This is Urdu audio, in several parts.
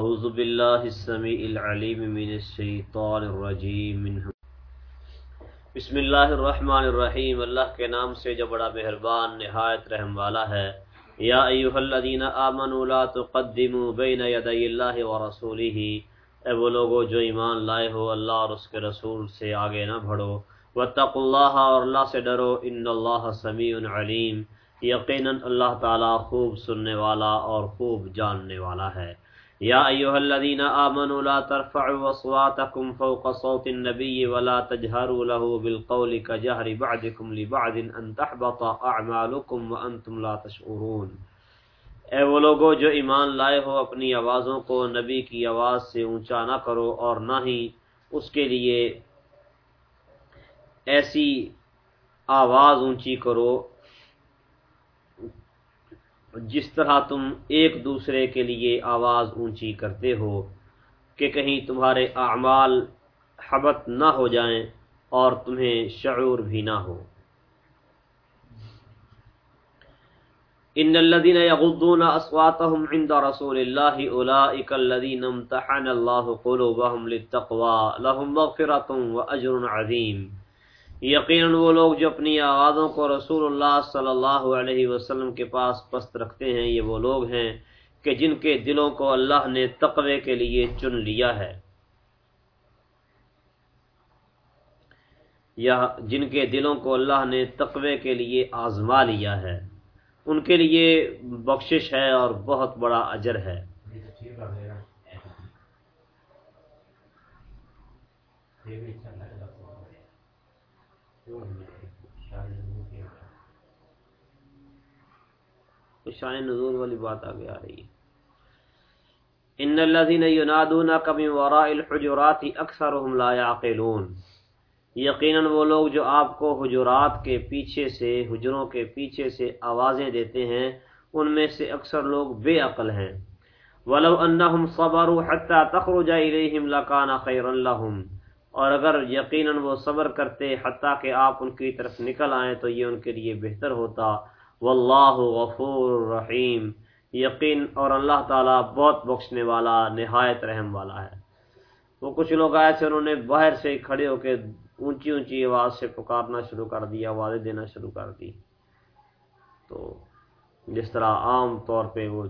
اعوذ باللہ السمیع العلیم من الشیطان الرجیم بسم اللہ الرحمن الرحیم. اللہ کے نام سے جو بڑا مہربان، نہایت رحم والا ہے. یا ایوہ الذین آمنوا لا تقدموا بین یدی اللہ ورسولہ اے وہ لوگو جو ایمان لائے ہو، اللہ اور اس کے رسول سے آگے نہ بڑھو. واتقوا اللہ اور اللہ سے ڈرو، ان اللہ سمیع علیم. یقیناً اللہ تعالی خوب سننے والا اور خوب جاننے والا ہے. یا ایوہ الذین آمنوا لا ترفعوا اصواتکم فوق صوت النبی ولا تجہروا له بالقول کجہر بعدکم لبعد ان تحبط اعمالکم وانتم لا تشعرون۔ اے وہ لوگو جو ایمان لائے ہو اپنی آوازوں کو نبی کی آواز سے اونچا نہ کرو اور نہ ہی اس کے لیے ایسی آواز اونچی کرو جس طرح تم ایک دوسرے کے لیے آواز اونچی کرتے ہو کہ کہیں تمہارے اعمال حبت نہ ہو جائیں اور تمہیں شعور بھی نہ ہو۔ ان الذين يغضون اصواتهم عند رسول الله اولئك الذين امتحن الله قلوبهم للتقوى، لهم مغفرة واجر عظيم۔ یقیناً وہ لوگ جو اپنی آوازوں کو رسول اللہ صلی اللہ علیہ وسلم کے پاس پست رکھتے ہیں، یہ وہ لوگ ہیں کہ جن کے دلوں کو اللہ نے تقوی کے لیے چن لیا ہے۔ یا جن کے دلوں کو اللہ نے تقوی کے لیے آزما لیا ہے۔ ان کے لیے بخشش ہے اور بہت بڑا اجر ہے۔ شان نزول والی بات آگے آ رہی ہے۔ ان الذين ينادونك من وراء الحجرات اكثرهم لا يعقلون یقیناً وہ لوگ جو آپ کو حجرات کے پیچھے سے، حجروں کے پیچھے سے آوازیں دیتے ہیں، ان میں سے اکثر لوگ بے عقل ہیں۔ ولو انہم صبروا حتى تخرج اليهم لكان خيرا لهم۔ اور اگر یقیناً وہ صبر کرتے حتیٰ کہ آپ ان کی طرف نکل آئیں تو یہ ان کے لیے بہتر ہوتا۔ واللہ غفور رحیم۔ یقین اور اللہ تعالیٰ بہت بخشنے والا، نہایت رحم والا ہے۔ وہ کچھ لوگ آئے تھے، انہوں نے باہر سے کھڑے ہو کے اونچی اونچی آواز سے پکارنا شروع کر دی آوازیں دینا شروع کر دی۔ تو جس طرح عام طور پہ وہ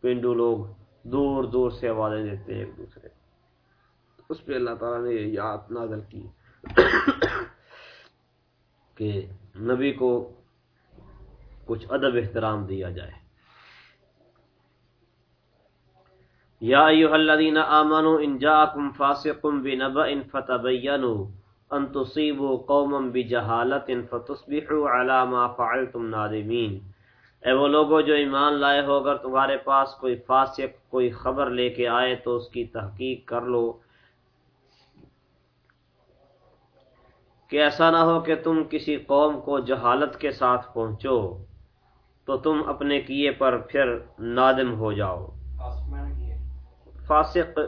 پینڈو لوگ دور دور سے آوازیں دیتے ہیں ایک دوسرے اس پہ اللہ تعالیٰ نے یہ یاد نازل کی کہ نبی کو کچھ ادب احترام دیا جائے۔ یا ایوہ الذین آمنوا ان جاءکم فاسقم بنبأ فتبینوا ان تصیبوا قوما بجہالت فتصبحوا علی ما فعلتم نادمین۔ اے وہ لوگوں جو ایمان لائے ہو، اگر تمہارے پاس کوئی فاسق، کوئی خبر لے کے آئے تو اس کی تحقیق کر لو۔ کہ ایسا نہ ہو کہ تم کسی قوم کو جہالت کے ساتھ پہنچو تو تم اپنے کیے پر پھر نادم ہو جاؤ۔ فاسق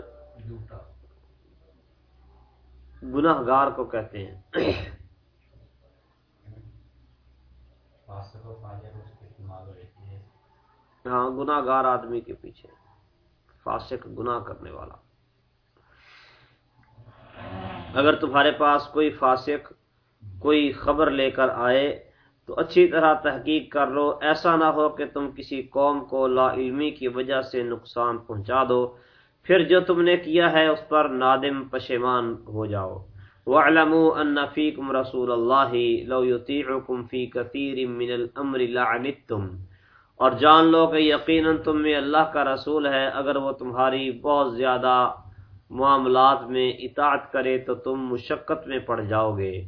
گناہ گار کو کہتے ہیں۔ ہاں گناہ گار آدمی کے پیچھے۔ فاسق گناہ کرنے والا۔ اگر تمہارے پاس کوئی فاسق، کوئی خبر لے کر آئے، تو اچھی طرح تحقیق کر لو۔ ایسا نہ ہو کہ تم کسی قوم کو لا علمی کی وجہ سے نقصان پہنچا دو۔ پھر جو تم نے کیا ہے، اس پر نادم پشیمان ہو جاؤ۔ وَاعْلَمُوا أَنَّ فِيكُمْ رَسُولَ اللَّهِ لَوْ يُطِيعُكُمْ فِي كَثِيرٍ مِّنَ الْأَمْرِ لَعَنِتُّمْ۔ اور جان لو کہ یقیناً تم میں اللہ کا رسول ہے، اگر وہ تمہاری بہت زیادہ معاملات میں اطاعت کرے تو تم مشقت میں پڑ جاؤ گے۔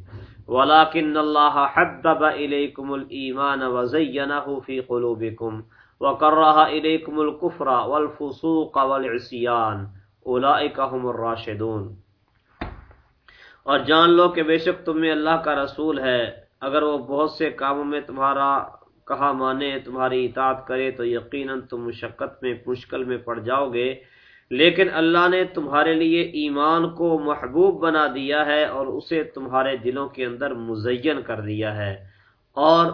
ولاکن اللہ حبب الیکم الایمان وزینہ فی قلوبکم وکرہ الیکم الکفر والفسوق والعصیان اولئک هم الراشدون۔ اور جان لو کہ بے شک تم میں اللہ کا رسول ہے۔ اگر وہ بہت سے کاموں میں تمہارا کہا مانے، تمہاری اطاعت کرے تو یقیناً تم مشقت میں، مشکل میں پڑ جاؤ گے۔ لیکن اللہ نے تمہارے لیے ایمان کو محبوب بنا دیا ہے اور اسے تمہارے دلوں کے اندر مزین کر دیا ہے اور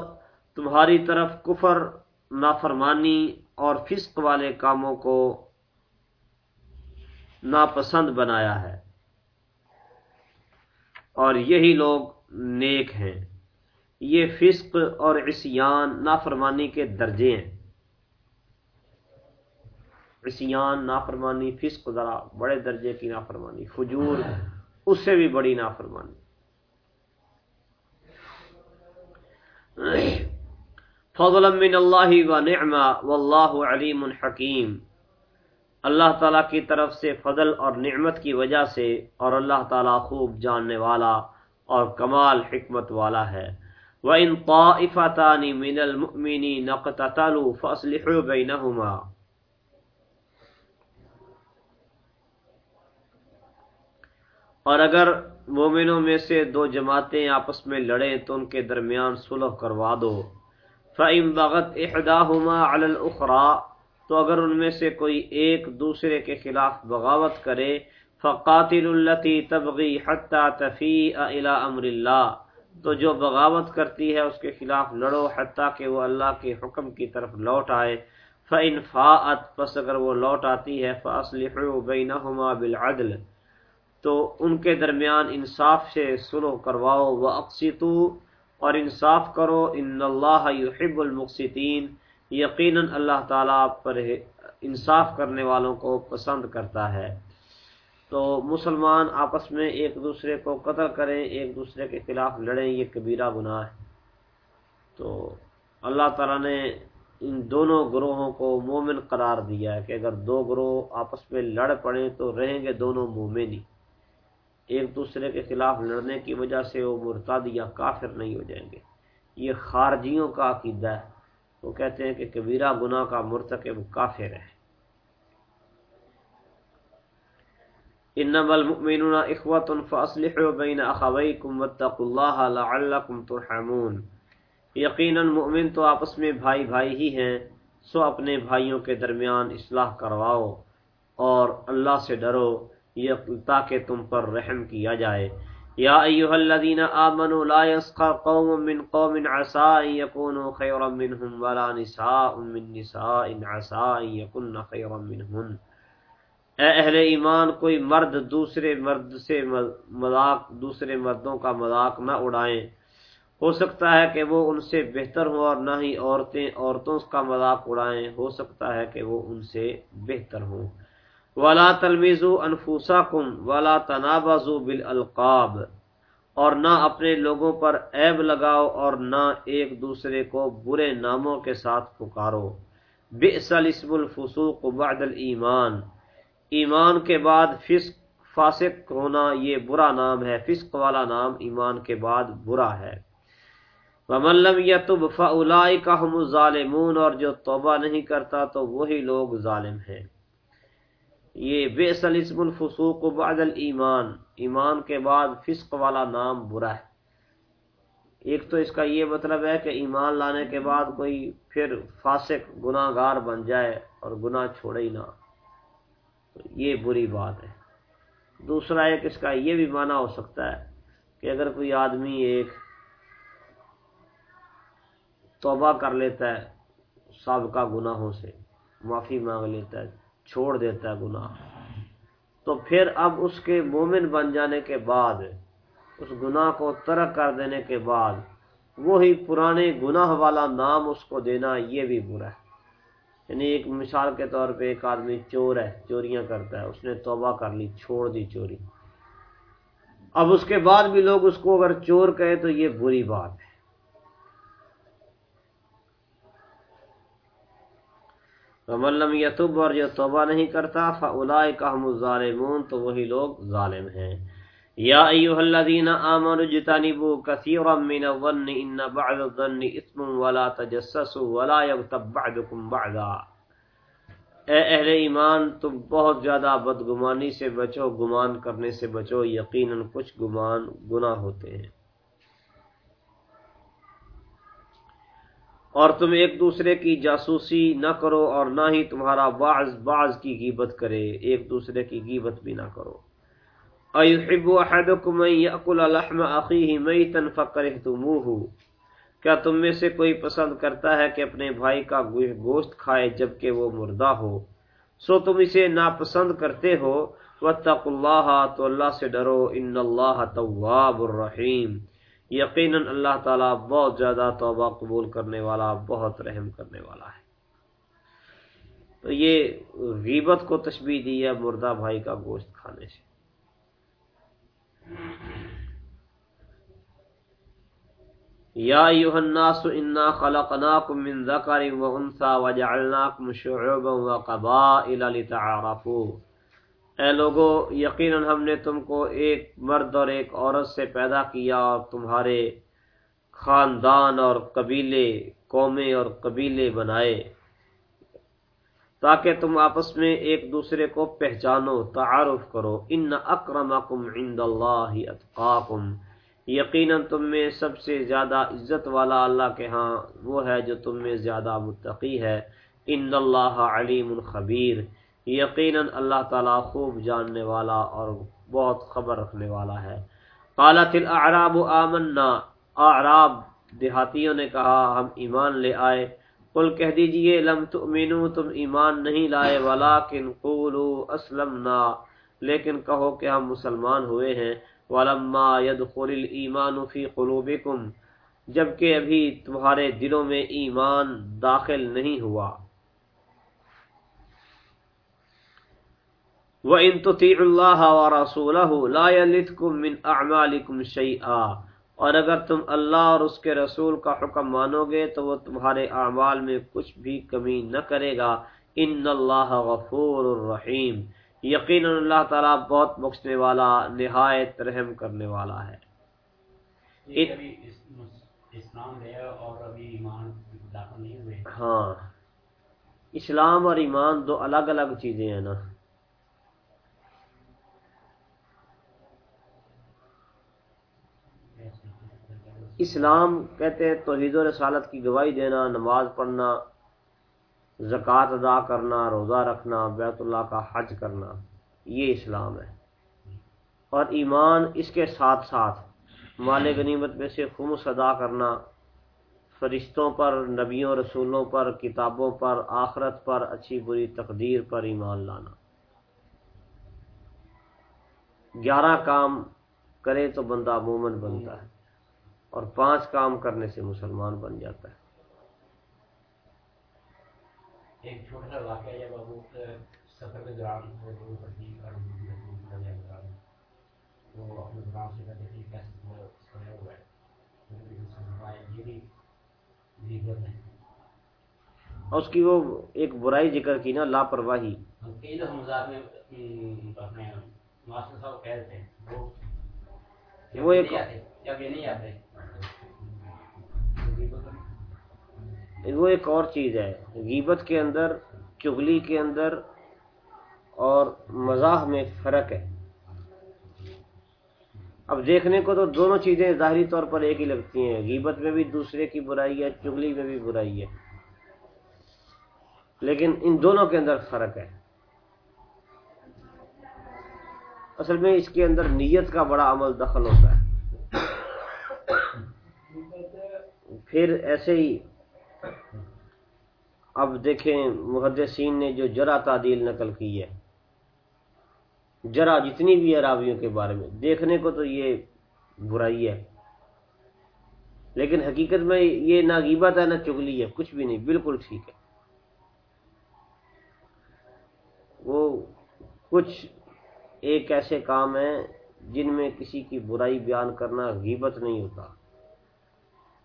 تمہاری طرف کفر، نافرمانی اور فسق والے کاموں کو ناپسند بنایا ہے۔ اور یہی لوگ نیک ہیں۔ یہ فسق اور عصیان، نافرمانی کے درجے ہیں۔ عصیان نافرمانی، فسق ذرا بڑے درجے کی نافرمانی، فجور، اس سے بھی بڑی نافرمانی۔ فضل من اللہ و نعمہ، واللہ علیم حکیم۔ اللہ تعالیٰ کی طرف سے فضل اور نعمت کی وجہ سے اور اللہ تعالیٰ خوب جاننے والا اور کمال حکمت والا ہے۔ وَإِن طَائِفَتَانِ مِنَ الْمُؤْمِنِينَ اقْتَتَلُوا فَأَصْلِحُوا بَيْنَهُمَا۔ اور اگر مومنوں میں سے دو جماعتیں آپس میں لڑیں تو ان کے درمیان صلح کروا دو۔ فعم بغت احداہما علی الاخرى تو اگر ان میں سے کوئی ایک دوسرے کے خلاف بغاوت کرے فقاتل التی تبغی حتی تفیع الى امر اللہ تو جو بغاوت کرتی ہے اس کے خلاف لڑو حتیٰ کہ وہ اللہ کے حکم کی طرف لوٹ آئے۔ فَإِن فَاءَتْ، پس اگر وہ لوٹ آتی ہے، فَأَصْلِحُوا بَيْنَهُمَا بِالْعَدْلِ تو ان کے درمیان انصاف سے سلو کرواؤ و اقسیتو اور انصاف کرو ان اللہ یحب المقسطین یقیناً اللہ تعالیٰ پر انصاف کرنے والوں کو پسند کرتا ہے۔ تو مسلمان آپس میں ایک دوسرے کو قتل کریں، ایک دوسرے کے خلاف لڑیں، یہ کبیرہ گناہ ہے۔ تو اللہ تعالیٰ نے ان دونوں گروہوں کو مومن قرار دیا ہے کہ اگر دو گروہ آپس میں لڑ پڑیں تو رہیں گے دونوں مومن ہی ایک دوسرے کے خلاف لڑنے کی وجہ سے وہ مرتاد یا کافر نہیں ہو جائیں گے۔ یہ خارجیوں کا عقیدہ ہے۔ وہ کہتے ہیں کہ کبیرہ گناہ کا مرتکب کافر ہے انما المؤمنون اخوت فاصلحوا بین اخویکم واتقوا اللہ لعلکم ترحمون۔ یقینا مؤمن تو آپس میں بھائی بھائی ہی ہیں۔ سو اپنے بھائیوں کے درمیان اصلاح کرواؤ اور اللہ سے ڈرو۔ تاکہ تم پر رحم کیا جائے۔ یا ایوہ الذین آمنوا لا يسخر قوم من قوم عسا ان يكونوا خيرا منهم ولا نساء من نساء عسا ان يكون خيرا منهم اے اہل ایمان، کوئی مرد دوسرے مرد سے مذاق دوسرے مردوں کا مذاق نہ اڑائیں۔ ہو سکتا ہے کہ وہ ان سے بہتر ہو اور نہ ہی عورتیں، عورتوں کا مذاق اڑائیں۔ ہو سکتا ہے کہ وہ ان سے بہتر ہوں۔ ولا تلمیزو انفوسا کم ولا تنابازو بالالقاب اور نہ اپنے لوگوں پر عیب لگاؤ اور نہ ایک دوسرے کو برے ناموں کے ساتھ پکارو۔ بئس الاسم الفسوق بعد الایمان۔ ایمان کے بعد فسق، فاسق ہونا یہ برا نام ہے، فسق والا نام ایمان کے بعد برا ہے۔ ومن لم یتب فاولئک هم الظالمون اور جو توبہ نہیں کرتا تو وہی لوگ ظالم ہیں۔ یہ بے اسم الفسوق بعد الایمان، ایمان کے بعد فسق والا نام برا ہے۔ ایک تو اس کا یہ مطلب ہے کہ ایمان لانے کے بعد کوئی پھر فاسق گناہ گار بن جائے اور گناہ چھوڑے ہی نہ۔ یہ بری بات ہے۔ دوسرا ایک اس کا یہ بھی معنی ہو سکتا ہے کہ اگر کوئی آدمی ایک توبہ کر لیتا ہے سابقہ گناہوں سے، معافی مانگ لیتا ہے چھوڑ دیتا ہے گناہ۔ تو پھر اب اس کے مومن بن جانے کے بعد، اس گناہ کو ترک کر دینے کے بعد، وہی پرانے گناہ والا نام اس کو دینا یہ بھی برا ہے۔ یعنی ایک مثال کے طور پہ ایک آدمی چور ہے، چوریاں کرتا ہے، اس نے توبہ کر لی، چھوڑ دی چوری۔ اب اس کے بعد بھی لوگ اس کو اگر چور کہے تو یہ بری بات ہے۔ ومن لم یتب اور جو توبہ نہیں کرتا فاولئک هم الظالمون، تو وہی لوگ ظالم ہیں۔ یا ایها الذين امنوا اجتنبوا كثيرا من الظن، ان بعض الظن اثم ولا تجسسوا ولا يغتب بعضكم بعضا۔ اے اہل ایمان، تم بہت زیادہ بدگمانی سے بچو، گمان کرنے سے بچو، یقینا کچھ گمان، گناہ ہوتے ہیں۔ اور تم ایک دوسرے کی جاسوسی نہ کرو اور نہ ہی تمہارا بعض بعض کی غیبت کرے، ایک دوسرے کی غیبت بھی نہ کرو۔ ایحب احدکم ان یاکل لحم اخیہ میتا فکرہتموہ۔ کیا تم میں سے کوئی پسند کرتا ہے کہ اپنے بھائی کا گوشت کھائے جبکہ وہ مردہ ہو؟ سو تم اسے ناپسند کرتے ہو۔ وَاتَّقُوا اللَّهَ تو اللہ سے ڈرو، ان اللہ تواب الرحیم۔ یقیناً اللہ تعالیٰ بہت زیادہ توبہ قبول کرنے والا، بہت رحم کرنے والا ہے۔ تو یہ غیبت کو تشبیح دی ہے مردہ بھائی کا گوشت کھانے سے۔ یا ایوہ الناس، انا خلقناکم من ذکر و انسا وجعلناکم شعوبا و قبائل لتعارفو اے لوگو، یقینا ہم نے تم کو ایک مرد اور ایک عورت سے پیدا کیا اور تمہارے خاندان اور قبیلے، قومیں اور قبیلے بنائے، تاکہ تم آپس میں ایک دوسرے کو پہچانو، تعارف کرو۔ ان اکرمکم عند اللہ اتقاکم۔ یقیناً تم میں سب سے زیادہ عزت والا اللہ کے ہاں وہ ہے جو تم میں زیادہ متقی ہے۔ ان اللہ علیم الخبیر یقیناً اللہ تعالیٰ خوب جاننے والا اور بہت خبر رکھنے والا ہے۔ قالت الاعراب آمنا۔ اعراب، دیہاتیوں نے کہا، ہم ایمان لے آئے۔ قل کہہ دیجیے، لم تؤمنو، تم ایمان نہیں لائے، ولیکن قولو اسلمنا۔ لیکن کہو کہ ہم مسلمان ہوئے ہیں۔ ولما يدخل الايمان في قلوبكم جبکہ ابھی تمہارے دلوں میں ایمان داخل نہیں ہوا۔ وَإِن تُطِيعُوا اللَّهَ وَرَسُولَهُ لَا يَلِتْكُم مِّنْ أَعْمَالِكُمْ شَيْئًا اور اگر تم اللہ اور اس کے رسول کا حکم مانو گے تو وہ تمہارے اعمال میں کچھ بھی کمی نہ کرے گا۔ ان اللہ غفور الرحیم یقینا اللہ تعالیٰ بہت بخشنے والا نہایت رحم کرنے والا ہے۔ ہاں۔ اسلام اور ایمان دو الگ الگ چیزیں ہیں نا۔ اسلام کہتے ہیں توحید و رسالت کی گواہی دینا، نماز پڑھنا، زکوٰۃ ادا کرنا، روزہ رکھنا، بیت اللہ کا حج کرنا، یہ اسلام ہے۔ اور ایمان اس کے ساتھ ساتھ مال غنیمت میں سے خمس ادا کرنا، فرشتوں پر، نبیوں، رسولوں پر، کتابوں پر، آخرت پر، اچھی بری تقدیر پر ایمان لانا۔ گیارہ کام کرے تو بندہ مومن بنتا ہے۔ اور پانچ کام کرنے سے مسلمان بن جاتا ہے۔ ایک چھوٹا سا واقعہ جب ابو سفر کے دوران وہ اپنے دوران سے کہتے تھے کیسے ہوا ہے۔ اور اس کی وہ ایک برائی ذکر کی نا لاپرواہی۔ وہ ایک وہ ایک اور چیز ہے، غیبت کے اندر چگلی کے اندر اور مزاح میں فرق ہے۔ اب دیکھنے کو تو دونوں چیزیں ظاہری طور پر ایک ہی لگتی ہیں، غیبت میں بھی دوسرے کی برائی ہے چگلی میں بھی برائی ہے۔ لیکن ان دونوں کے اندر فرق ہے۔ اصل میں اس کے اندر نیت کا بڑا عمل دخل ہوتا ہے۔ پھر ایسے ہی اب دیکھیں محدثین نے جو جرا تعدیل نقل کی ہے، جرا جتنی بھی ہے راویوں کے بارے میں، دیکھنے کو تو یہ برائی ہے، لیکن حقیقت میں یہ نہ غیبت ہے، نہ چگلی ہے، کچھ بھی نہیں، بالکل ٹھیک ہے۔ وہ کچھ ایک ایسے کام ہیں جن میں کسی کی برائی بیان کرنا غیبت نہیں ہوتا۔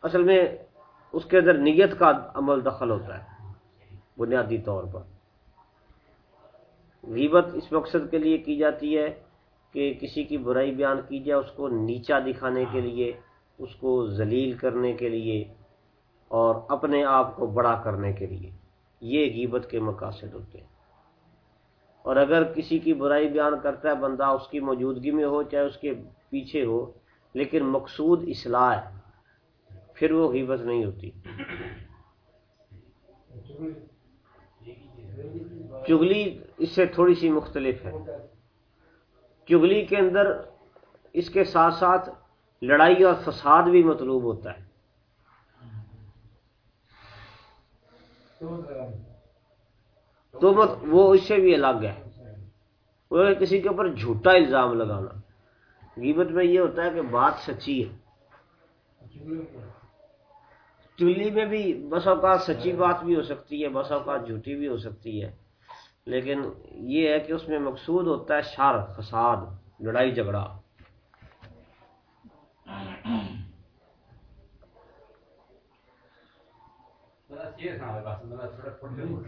اصل میں اس کے اندر نیت کا عمل دخل ہوتا ہے، بنیادی طور پر۔ غیبت اس مقصد کے لیے کی جاتی ہے کہ کسی کی برائی بیان کی جائے اس کو نیچا دکھانے کے لیے، اس کو ذلیل کرنے کے لیے اور اپنے آپ کو بڑا کرنے کے لیے۔ یہ غیبت کے مقاصد ہوتے ہیں۔ اور اگر کسی کی برائی بیان کرتا ہے، بندہ اس کی موجودگی میں ہو، چاہے اس کے پیچھے ہو، لیکن مقصود اصلاح ہے۔ پھر وہ غیبت نہیں ہوتی۔ چگلی اس سے تھوڑی سی مختلف ہے۔ چگلی کے اندر اس کے ساتھ ساتھ لڑائی اور فساد بھی مطلوب ہوتا ہے۔ تو مت وہ اس سے بھی الگ ہے۔ وہ کسی کے اوپر جھوٹا الزام لگانا۔ غیبت میں یہ ہوتا ہے کہ بات سچی ہے۔ چلی میں بھی بس اوقات سچی بات بھی ہو سکتی ہے بس اوقات جھوٹی بھی ہو سکتی ہے۔ لیکن یہ ہے کہ اس میں مقصود ہوتا ہے شر فساد لڑائی جھگڑا۔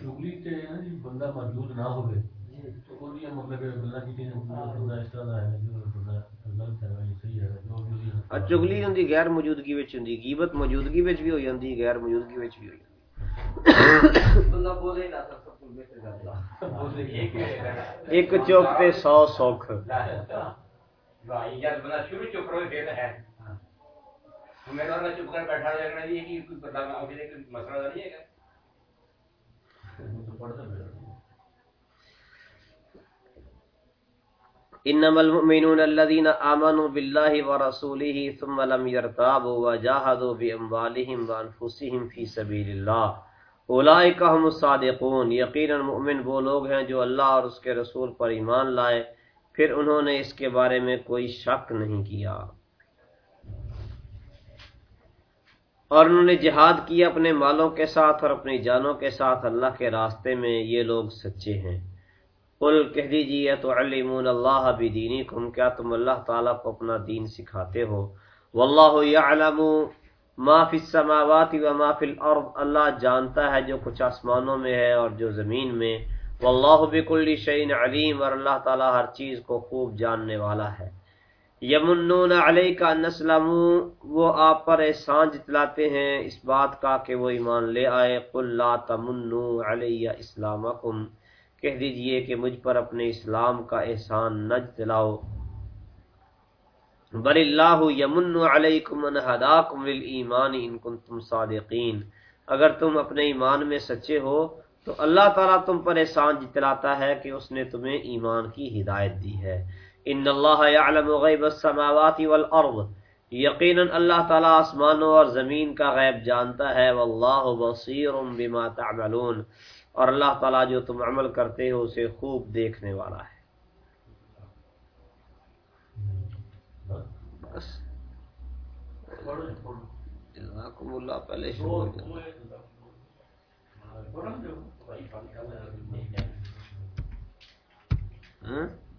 چگلی بندہ موجود نہ ہوئے۔ چگلی ہوں غیر موجودگی ہوں گیبت موجودگی بھی ہو جاتی غیر موجودگی بھی ہو جاتی ایک چوک تے سو سوکھ۔ چپ کر بیٹھا مسئلہ نہیں ہے۔ انما المؤمنون الذين امنوا بالله ورسوله ثم لم يرتابوا وجاهدوا باموالهم وانفسهم في سبيل الله. اولئک هم الصادقون. یقینا مؤمن وہ لوگ ہیں جو اللہ اور اس کے رسول پر ایمان لائے، پھر انہوں نے اس کے بارے میں کوئی شک نہیں کیا۔ اور انہوں نے جہاد کیا اپنے مالوں کے ساتھ اور اپنی جانوں کے ساتھ اللہ کے راستے میں یہ لوگ سچے ہیں۔ قل کہہ دیجیے تو علمون اللہ بھی دینی کم کیا تم اللہ تعالیٰ کو اپنا دین سکھاتے ہو؟ واللہ یعلم ما فی السماوات و ما فی الارض، اللہ جانتا ہے جو کچھ آسمانوں میں ہے اور جو زمین میں۔ واللہ بکل شیء علیم، اور اللہ تعالیٰ ہر چیز کو خوب جاننے والا ہے۔ یمنون علیہ کا نسلم وہ آپ پر احسان جتلاتے ہیں۔ اس بات کا کہ وہ ایمان لے آئے۔ قل لا تمنو علیہ اسلامکم۔ کہہ دیجیے کہ مجھ پر اپنے اسلام کا احسان نہ جتلاؤ بل اللہ یمن علیکم ان ہداکم للایمان ان کنتم صادقین۔ اگر تم اپنے ایمان میں سچے ہو، تو اللہ تعالیٰ تم پر احسان جتلاتا ہے کہ اس نے تمہیں ایمان کی ہدایت دی ہے۔ ان اللہ یعلم غیب السماوات والارض۔ یقینا اللہ تعالیٰ آسمانوں اور زمین کا غیب جانتا ہے۔ واللہ بصیر بما تعملون۔ اور اللہ تعالیٰ جو تم عمل کرتے ہو اسے خوب دیکھنے والا ہے۔ بس۔ اللہ پہلے شروع ہاں؟